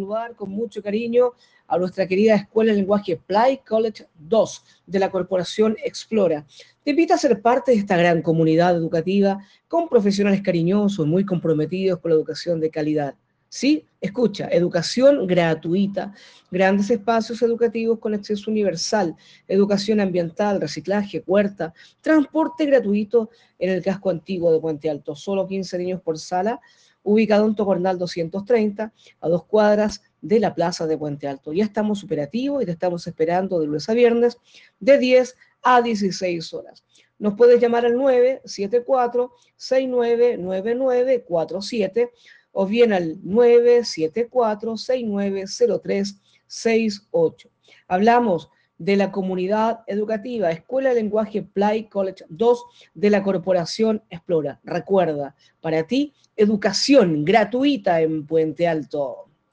saludar con mucho cariño a nuestra querida Escuela de Lenguaje Play College 2 de la Corporación Explora. Te invito a ser parte de esta gran comunidad educativa con profesionales cariñosos, muy comprometidos con la educación de calidad. Sí, escucha, educación gratuita, grandes espacios educativos con acceso universal, educación ambiental, reciclaje, huerta, transporte gratuito en el casco antiguo de Puente Alto, solo 15 niños por sala, ubicado en Tocornal 230, a dos cuadras de la plaza de Puente Alto. Ya estamos operativos y te estamos esperando de lunes a viernes de 10 a 16 horas. Nos puedes llamar al 974 699947 o bien al 974-690368. Hablamos de la comunidad educativa, Escuela de Lenguaje Play College 2 de la Corporación Explora. Recuerda, para ti, educación gratuita en Puente Alto.